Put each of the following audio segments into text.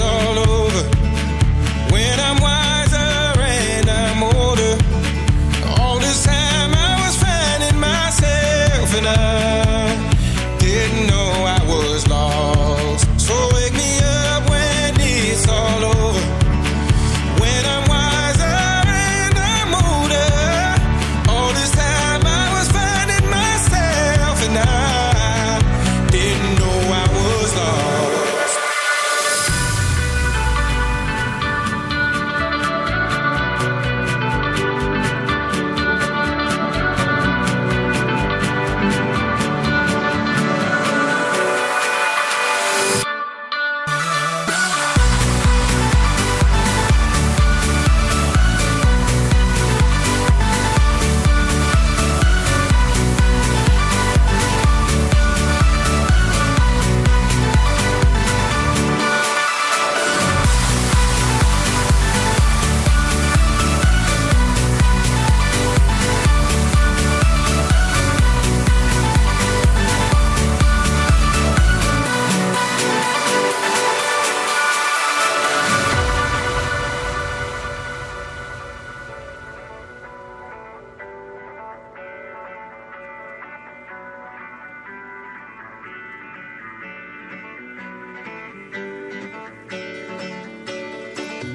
all over.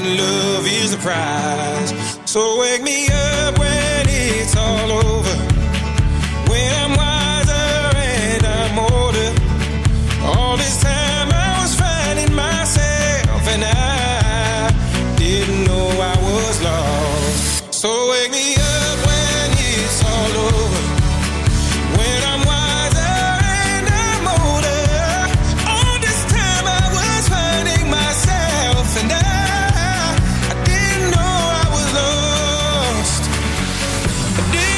and love is the prize. So wake me up when it's all over. When I'm wiser and I'm older. All this time I was finding myself and I. could do